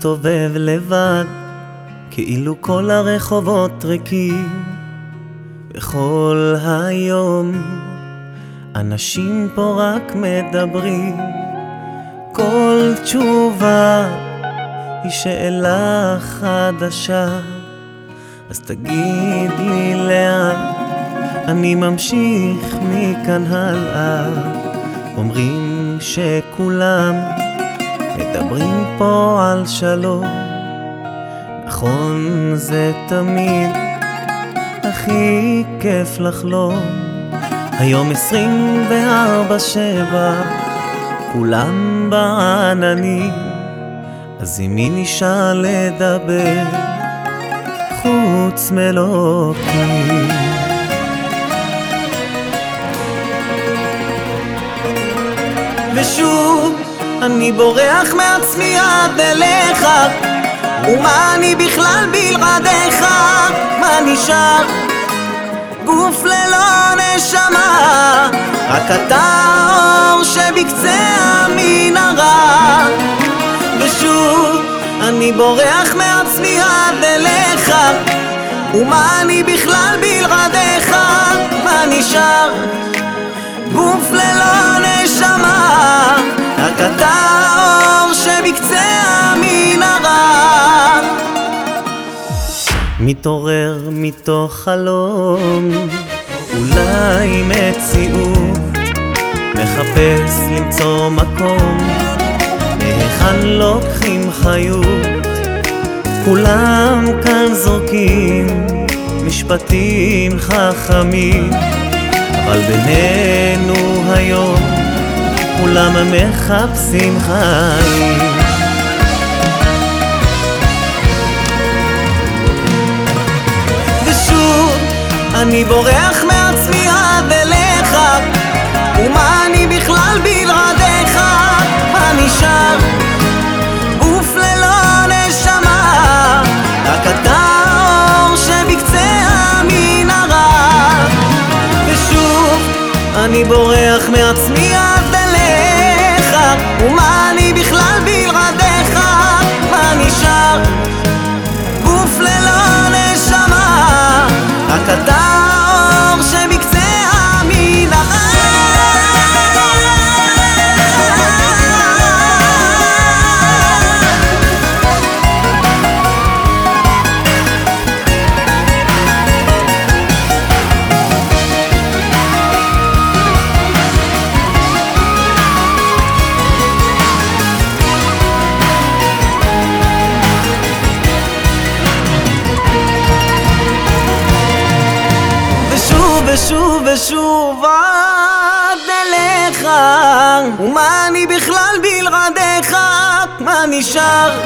מסתובב לבד, כאילו כל הרחובות ריקים, וכל היום אנשים פה רק מדברים. כל תשובה היא שאלה חדשה, אז תגיד לי לאן אני ממשיך מכאן הלאה. אומרים שכולם מדברים פה על שלום, נכון זה תמיד הכי כיף לחלום. היום עשרים וארבע שבע, כולם בעננים, אז עם מי נשאר לדבר חוץ מלוקים? ושוב אני בורח מעצמי עד אליך ומה אני בכלל בלעדיך? מה נשאר? גוף ללא נשמה רק אתה האור שבקצה המנהרה ושוב אני בורח מעצמי עד אליך ומה אני בכלל בלעדיך? מה נשאר? האור שבקצה המנהרה. מתעורר מתוך חלום אולי מציאות מחפש למצוא מקום מהיכן לוקחים חיות. כולם כאן זורקים משפטים חכמים אבל בינינו היום כולם מחפשים חיים אני בורח מעצמי עד אליך ומה אני בכלל בלעדיך? מה נשאר? גוף ללא נשמה רק אתה האור שבקצה המנהרה ושוב אני בורח מעצמי עד ומה אני בכלל בלעדיך? מה נשאר? גוף ללא נשמה רק אתה ושוב ושוב עד אליך ומה אני בכלל בלעדיך? מה נשאר?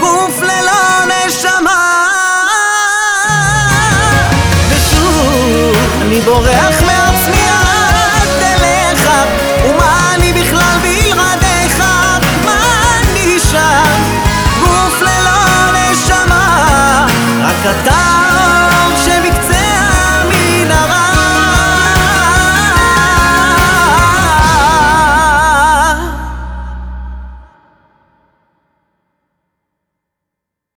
גוף ללא נשמה ושוב אני בורח